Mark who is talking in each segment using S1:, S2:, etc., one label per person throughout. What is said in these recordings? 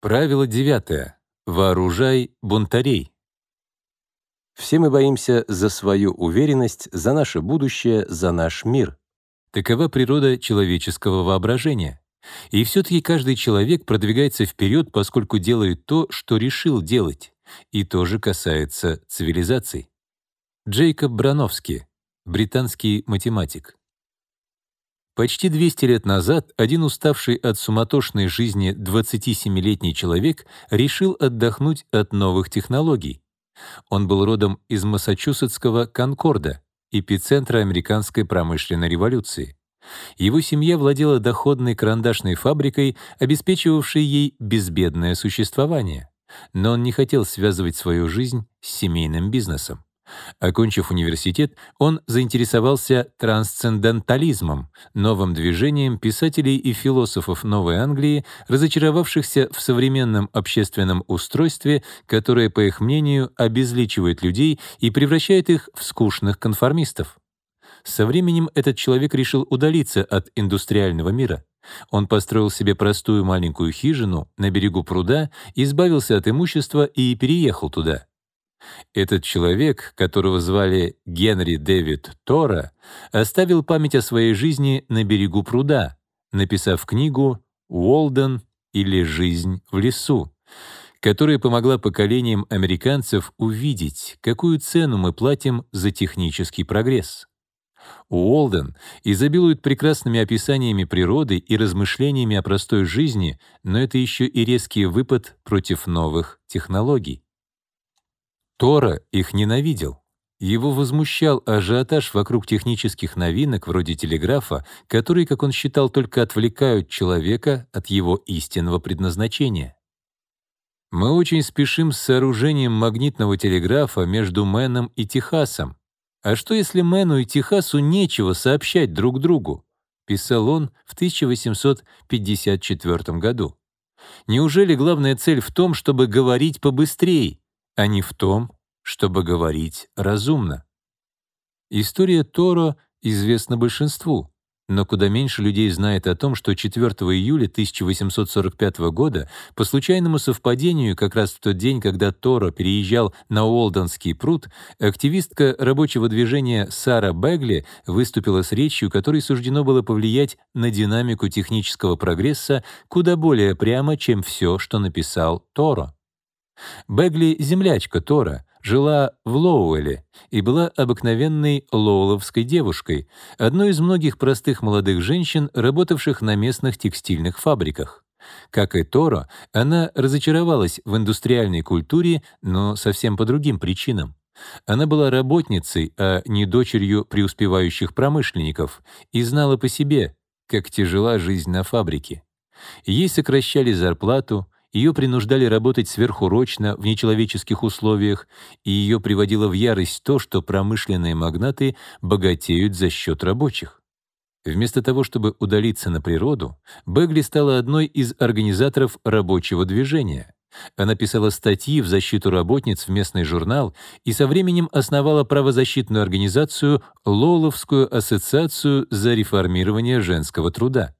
S1: Правило девятое. Вооружай бунтарей.
S2: Все мы боимся за свою уверенность, за наше будущее, за наш мир.
S1: Такова природа человеческого воображения. И все-таки каждый человек продвигается вперед, поскольку делает то, что решил делать. И тоже касается цивилизаций. Джейкоб Брановский, британский математик. Почти 200 лет назад один уставший от суматошной жизни 27-летний человек решил отдохнуть от новых технологий. Он был родом из массачусетского Конкорда, эпицентра американской промышленной революции. Его семья владела доходной карандашной фабрикой, обеспечивавшей ей безбедное существование. Но он не хотел связывать свою жизнь с семейным бизнесом. Окончив университет, он заинтересовался трансцендентализмом, новым движением писателей и философов Новой Англии, разочаровавшихся в современном общественном устройстве, которое, по их мнению, обезличивает людей и превращает их в скучных конформистов. Со временем этот человек решил удалиться от индустриального мира. Он построил себе простую маленькую хижину на берегу пруда, избавился от имущества и переехал туда. Этот человек, которого звали Генри Дэвид Тора, оставил память о своей жизни на берегу пруда, написав книгу «Уолден» или «Жизнь в лесу», которая помогла поколениям американцев увидеть, какую цену мы платим за технический прогресс. Уолден изобилует прекрасными описаниями природы и размышлениями о простой жизни, но это еще и резкий выпад против новых технологий. Тора их ненавидел. Его возмущал ажиотаж вокруг технических новинок вроде телеграфа, которые, как он считал, только отвлекают человека от его истинного предназначения. Мы очень спешим с сооружением магнитного телеграфа между Мэном и Техасом. А что если Мэну и Техасу нечего сообщать друг другу? Писал он в 1854 году. Неужели главная цель в том, чтобы говорить побыстрее? А не в том, чтобы говорить разумно. История Торо известна большинству, но куда меньше людей знает о том, что 4 июля 1845 года, по случайному совпадению, как раз в тот день, когда Торо переезжал на Уолдонский пруд, активистка рабочего движения Сара Бегли выступила с речью, которой суждено было повлиять на динамику технического прогресса куда более прямо, чем все, что написал Торо. Бегли — землячка Тора, жила в Лоуэле и была обыкновенной лоуловской девушкой, одной из многих простых молодых женщин, работавших на местных текстильных фабриках. Как и Торо, она разочаровалась в индустриальной культуре, но совсем по другим причинам. Она была работницей, а не дочерью преуспевающих промышленников, и знала по себе, как тяжела жизнь на фабрике. Ей сокращали зарплату, ее принуждали работать сверхурочно в нечеловеческих условиях, и ее приводило в ярость то, что промышленные магнаты богатеют за счет рабочих. Вместо того, чтобы удалиться на природу, Бегли стала одной из организаторов рабочего движения. Она писала статьи в защиту работниц в местный журнал и со временем основала правозащитную организацию Лоловскую ассоциацию за реформирование женского труда.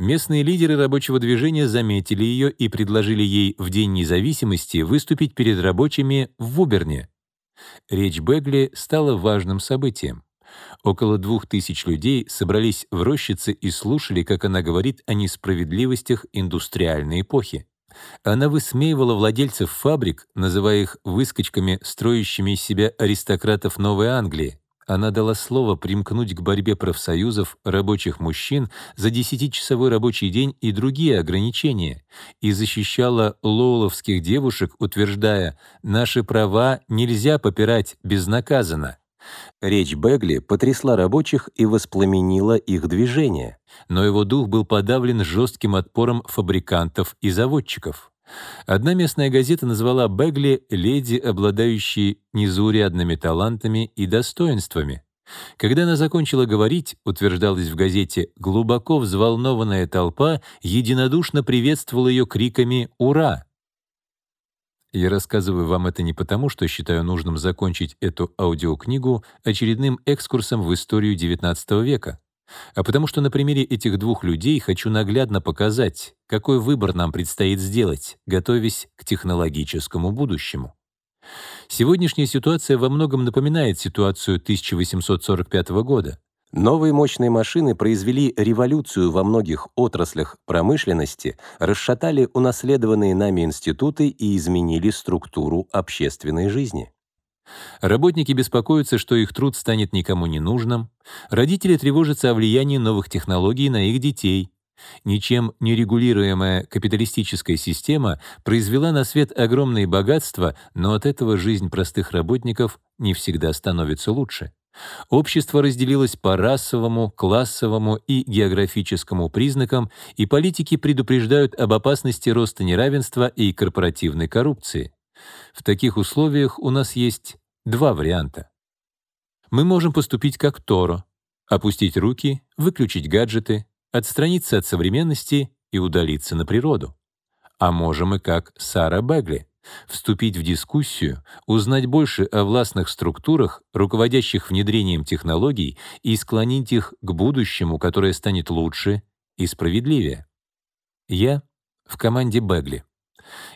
S1: Местные лидеры рабочего движения заметили ее и предложили ей в День независимости выступить перед рабочими в Вуберне. Речь Бегли стала важным событием. Около двух тысяч людей собрались в рощице и слушали, как она говорит о несправедливостях индустриальной эпохи. Она высмеивала владельцев фабрик, называя их выскочками, строящими из себя аристократов Новой Англии. Она дала слово примкнуть к борьбе профсоюзов рабочих мужчин за десятичасовой рабочий день и другие ограничения и защищала лоуловских девушек, утверждая «наши права нельзя попирать безнаказанно». Речь Бегли потрясла рабочих и воспламенила их движение, но его дух был подавлен жестким отпором фабрикантов и заводчиков. Одна местная газета назвала Бегли леди, обладающей незаурядными талантами и достоинствами. Когда она закончила говорить, утверждалось в газете, глубоко взволнованная толпа единодушно приветствовала ее криками «Ура!». Я рассказываю вам это не потому, что считаю нужным закончить эту аудиокнигу очередным экскурсом в историю XIX века. а потому что на примере этих двух людей хочу наглядно показать, какой выбор нам предстоит сделать, готовясь к технологическому будущему. Сегодняшняя ситуация во многом напоминает ситуацию 1845 года.
S2: Новые мощные машины произвели революцию во многих отраслях промышленности, расшатали унаследованные нами институты и изменили структуру общественной жизни.
S1: Работники беспокоятся, что их труд станет никому не нужным. Родители тревожатся о влиянии новых технологий на их детей. Ничем не регулируемая капиталистическая система произвела на свет огромные богатства, но от этого жизнь простых работников не всегда становится лучше. Общество разделилось по расовому, классовому и географическому признакам, и политики предупреждают об опасности роста неравенства и корпоративной коррупции. В таких условиях у нас есть два варианта. Мы можем поступить как Торо, опустить руки, выключить гаджеты, отстраниться от современности и удалиться на природу. А можем и как Сара Бегли, вступить в дискуссию, узнать больше о властных структурах, руководящих внедрением технологий, и склонить их к будущему, которое станет лучше и справедливее. Я в команде Бегли.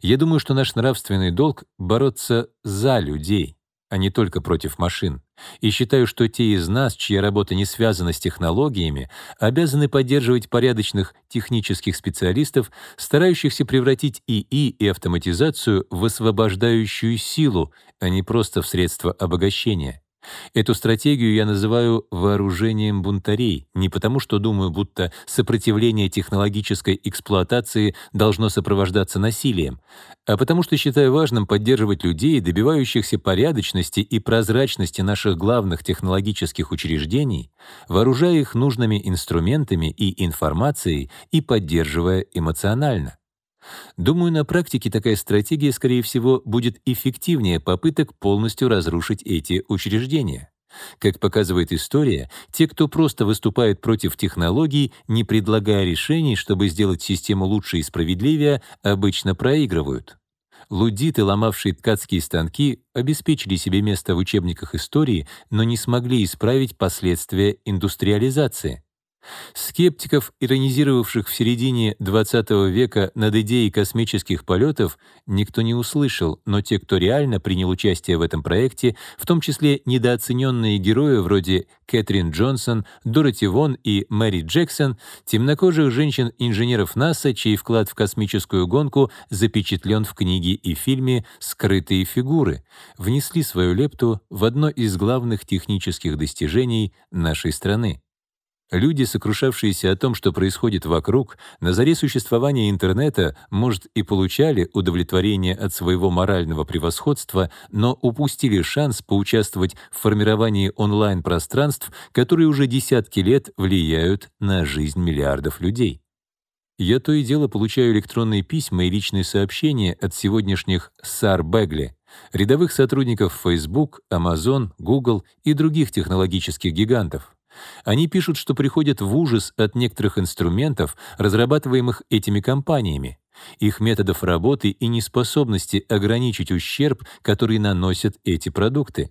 S1: Я думаю, что наш нравственный долг — бороться за людей, а не только против машин. И считаю, что те из нас, чья работа не связана с технологиями, обязаны поддерживать порядочных технических специалистов, старающихся превратить ИИ и автоматизацию в освобождающую силу, а не просто в средство обогащения. Эту стратегию я называю вооружением бунтарей, не потому что думаю, будто сопротивление технологической эксплуатации должно сопровождаться насилием, а потому что считаю важным поддерживать людей, добивающихся порядочности и прозрачности наших главных технологических учреждений, вооружая их нужными инструментами и информацией и поддерживая эмоционально. Думаю, на практике такая стратегия, скорее всего, будет эффективнее попыток полностью разрушить эти учреждения. Как показывает история, те, кто просто выступает против технологий, не предлагая решений, чтобы сделать систему лучше и справедливее, обычно проигрывают. Лудиты, ломавшие ткацкие станки, обеспечили себе место в учебниках истории, но не смогли исправить последствия индустриализации. Скептиков, иронизировавших в середине XX века над идеей космических полетов, никто не услышал, но те, кто реально принял участие в этом проекте, в том числе недооцененные герои вроде Кэтрин Джонсон, Дороти Вон и Мэри Джексон, темнокожих женщин-инженеров НАСА, чей вклад в космическую гонку запечатлен в книге и фильме «Скрытые фигуры», внесли свою лепту в одно из главных технических достижений нашей страны. Люди, сокрушавшиеся о том, что происходит вокруг, на заре существования интернета, может, и получали удовлетворение от своего морального превосходства, но упустили шанс поучаствовать в формировании онлайн-пространств, которые уже десятки лет влияют на жизнь миллиардов людей. Я то и дело получаю электронные письма и личные сообщения от сегодняшних Сар Бегли, рядовых сотрудников Facebook, Amazon, Google и других технологических гигантов. Они пишут, что приходят в ужас от некоторых инструментов, разрабатываемых этими компаниями, их методов работы и неспособности ограничить ущерб, который наносят эти продукты.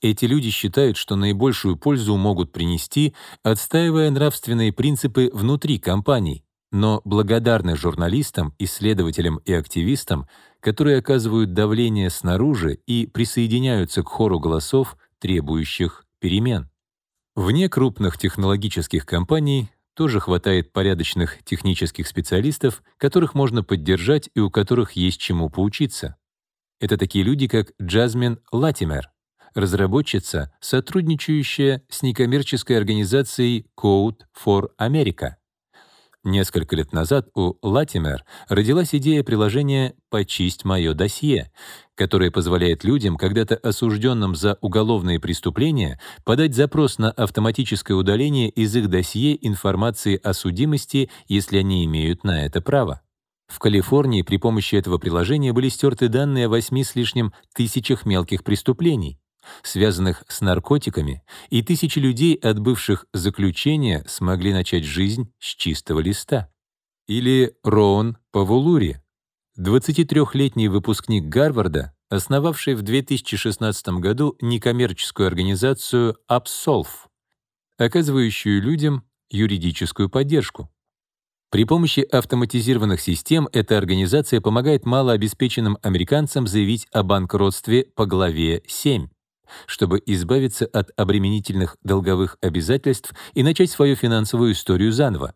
S1: Эти люди считают, что наибольшую пользу могут принести, отстаивая нравственные принципы внутри компаний, но благодарны журналистам, исследователям и активистам, которые оказывают давление снаружи и присоединяются к хору голосов, требующих перемен. Вне крупных технологических компаний тоже хватает порядочных технических специалистов, которых можно поддержать и у которых есть чему поучиться. Это такие люди, как Джазмин Латимер, разработчица, сотрудничающая с некоммерческой организацией Code for America. Несколько лет назад у Латимер родилась идея приложения «Почисть мое досье», которое позволяет людям, когда-то осужденным за уголовные преступления, подать запрос на автоматическое удаление из их досье информации о судимости, если они имеют на это право. В Калифорнии при помощи этого приложения были стерты данные о восьми с лишним тысячах мелких преступлений связанных с наркотиками, и тысячи людей, отбывших заключение, смогли начать жизнь с чистого листа. Или Роун Павулури, 23-летний выпускник Гарварда, основавший в 2016 году некоммерческую организацию Absolve, оказывающую людям юридическую поддержку. При помощи автоматизированных систем эта организация помогает малообеспеченным американцам заявить о банкротстве по главе 7, чтобы избавиться от обременительных долговых обязательств и начать свою финансовую историю заново.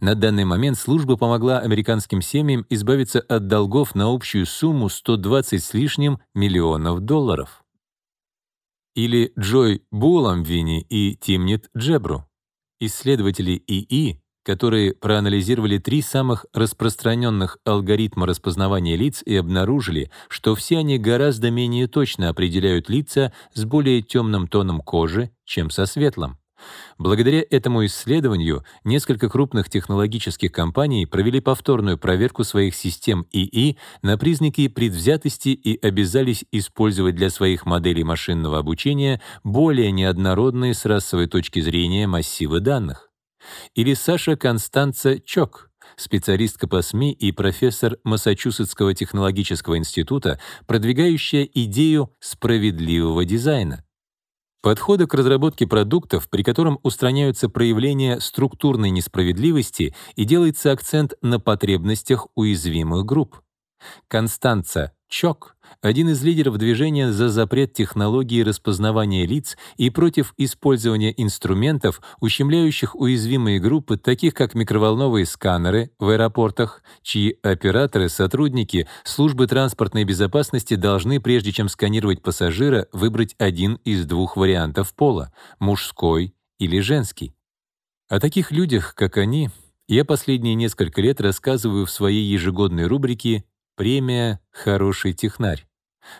S1: На данный момент служба помогла американским семьям избавиться от долгов на общую сумму 120 с лишним миллионов долларов. Или Джой Буламвини и Тимнит Джебру. Исследователи ИИ которые проанализировали три самых распространенных алгоритма распознавания лиц и обнаружили, что все они гораздо менее точно определяют лица с более темным тоном кожи, чем со светлым. Благодаря этому исследованию несколько крупных технологических компаний провели повторную проверку своих систем ИИ на признаки предвзятости и обязались использовать для своих моделей машинного обучения более неоднородные с расовой точки зрения массивы данных. Или Саша Констанца Чок, специалистка по СМИ и профессор Массачусетского технологического института, продвигающая идею справедливого дизайна. Подхода к разработке продуктов, при котором устраняются проявления структурной несправедливости и делается акцент на потребностях уязвимых групп. Констанца Чок один из лидеров движения за запрет технологии распознавания лиц и против использования инструментов, ущемляющих уязвимые группы, таких как микроволновые сканеры в аэропортах, чьи операторы, сотрудники службы транспортной безопасности должны, прежде чем сканировать пассажира, выбрать один из двух вариантов пола — мужской или женский. О таких людях, как они, я последние несколько лет рассказываю в своей ежегодной рубрике Премия «Хороший технарь».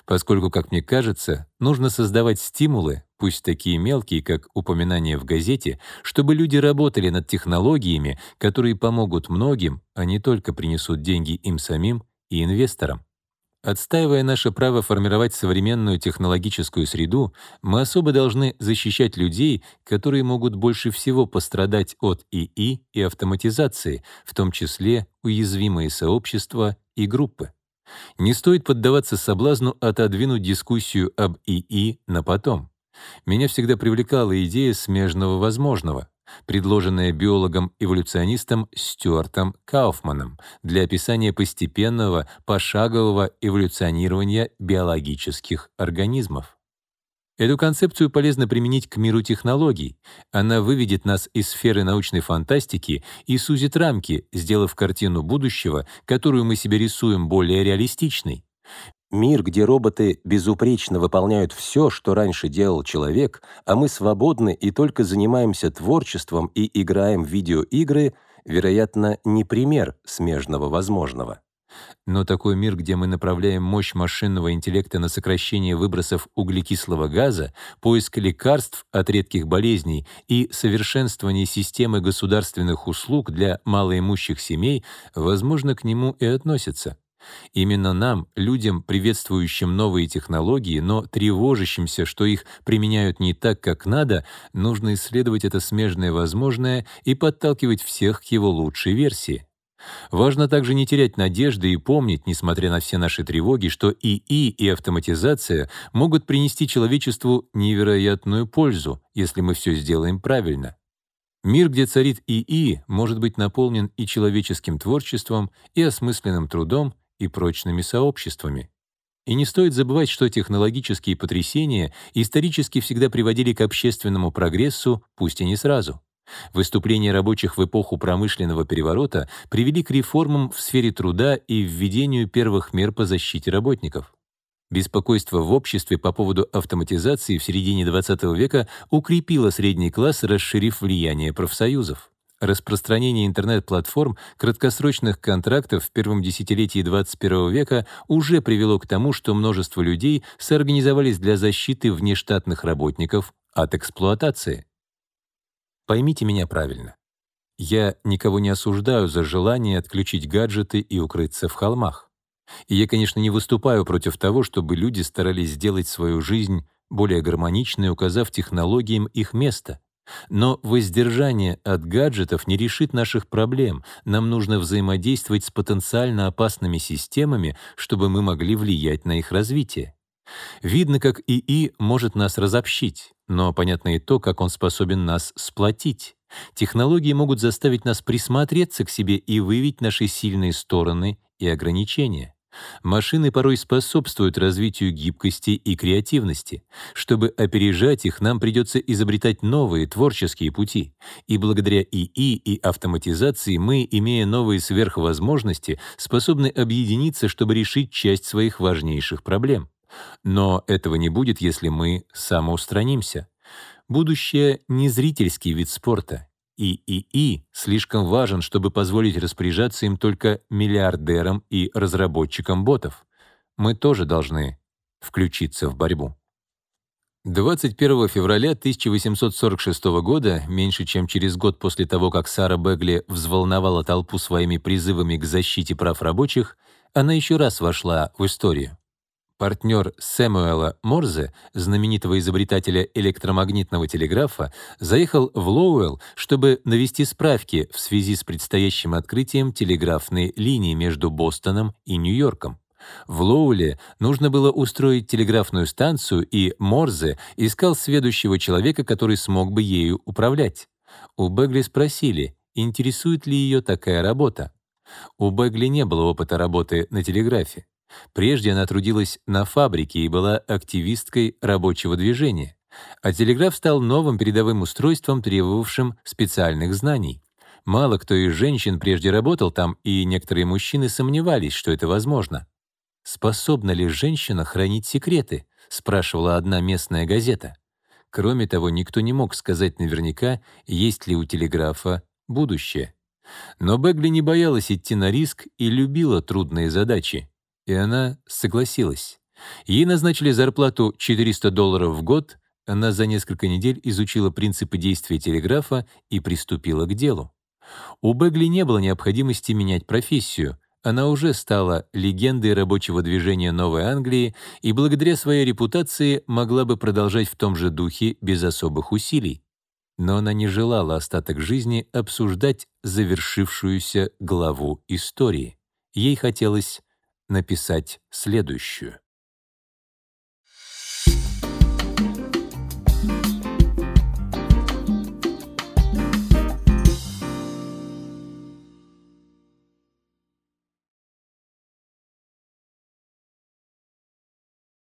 S1: Поскольку, как мне кажется, нужно создавать стимулы, пусть такие мелкие, как упоминание в газете, чтобы люди работали над технологиями, которые помогут многим, а не только принесут деньги им самим и инвесторам. Отстаивая наше право формировать современную технологическую среду, мы особо должны защищать людей, которые могут больше всего пострадать от ИИ и автоматизации, в том числе уязвимые сообщества и группы. Не стоит поддаваться соблазну отодвинуть дискуссию об ИИ на потом. Меня всегда привлекала идея смежного возможного, предложенная биологом-эволюционистом Стюартом Кауфманом для описания постепенного, пошагового эволюционирования биологических организмов. Эту концепцию полезно применить к миру технологий. Она выведет нас из сферы научной фантастики и сузит рамки, сделав картину будущего, которую мы себе рисуем, более реалистичной.
S2: Мир, где роботы безупречно выполняют все, что раньше делал человек, а мы свободны и только занимаемся творчеством и играем в видеоигры, вероятно, не пример смежного возможного.
S1: Но такой мир, где мы направляем мощь машинного интеллекта на сокращение выбросов углекислого газа, поиск лекарств от редких болезней и совершенствование системы государственных услуг для малоимущих семей, возможно, к нему и относится. Именно нам, людям, приветствующим новые технологии, но тревожащимся, что их применяют не так, как надо, нужно исследовать это смежное возможное и подталкивать всех к его лучшей версии. Важно также не терять надежды и помнить, несмотря на все наши тревоги, что ИИ и автоматизация могут принести человечеству невероятную пользу, если мы все сделаем правильно. Мир, где царит ИИ, может быть наполнен и человеческим творчеством, и осмысленным трудом, и прочными сообществами. И не стоит забывать, что технологические потрясения исторически всегда приводили к общественному прогрессу, пусть и не сразу. Выступления рабочих в эпоху промышленного переворота привели к реформам в сфере труда и введению первых мер по защите работников. Беспокойство в обществе по поводу автоматизации в середине XX века укрепило средний класс, расширив влияние профсоюзов. Распространение интернет-платформ, краткосрочных контрактов в первом десятилетии 21 века уже привело к тому, что множество людей соорганизовались для защиты внештатных работников от эксплуатации. Поймите меня правильно. Я никого не осуждаю за желание отключить гаджеты и укрыться в холмах. И я, конечно, не выступаю против того, чтобы люди старались сделать свою жизнь более гармоничной, указав технологиям их место. Но воздержание от гаджетов не решит наших проблем. Нам нужно взаимодействовать с потенциально опасными системами, чтобы мы могли влиять на их развитие. Видно, как ИИ может нас разобщить, но понятно и то, как он способен нас сплотить. Технологии могут заставить нас присмотреться к себе и выявить наши сильные стороны и ограничения. Машины порой способствуют развитию гибкости и креативности. Чтобы опережать их, нам придется изобретать новые творческие пути. И благодаря ИИ и автоматизации мы, имея новые сверхвозможности, способны объединиться, чтобы решить часть своих важнейших проблем. Но этого не будет, если мы самоустранимся. Будущее — не зрительский вид спорта, ИИИ слишком важен, чтобы позволить распоряжаться им только миллиардерам и разработчикам ботов. Мы тоже должны включиться в борьбу. 21 февраля 1846 года, меньше чем через год после того, как Сара Бегли взволновала толпу своими призывами к защите прав рабочих, она еще раз вошла в историю. Партнер Сэмуэла Морзе, знаменитого изобретателя электромагнитного телеграфа, заехал в Лоуэлл, чтобы навести справки в связи с предстоящим открытием телеграфной линии между Бостоном и Нью-Йорком. В Лоуле нужно было устроить телеграфную станцию, и Морзе искал сведущего человека, который смог бы ею управлять. У Бегли спросили, интересует ли ее такая работа. У Бегли не было опыта работы на телеграфе. Прежде она трудилась на фабрике и была активисткой рабочего движения. А телеграф стал новым передовым устройством, требовавшим специальных знаний. Мало кто из женщин прежде работал там, и некоторые мужчины сомневались, что это возможно. «Способна ли женщина хранить секреты?» — спрашивала одна местная газета. Кроме того, никто не мог сказать наверняка, есть ли у телеграфа будущее. Но Бегли не боялась идти на риск и любила трудные задачи и она согласилась. Ей назначили зарплату 400 долларов в год, она за несколько недель изучила принципы действия телеграфа и приступила к делу. У Бегли не было необходимости менять профессию, она уже стала легендой рабочего движения Новой Англии и благодаря своей репутации могла бы продолжать в том же духе без особых усилий. Но она не желала остаток жизни обсуждать завершившуюся главу истории. Ей хотелось написать следующую.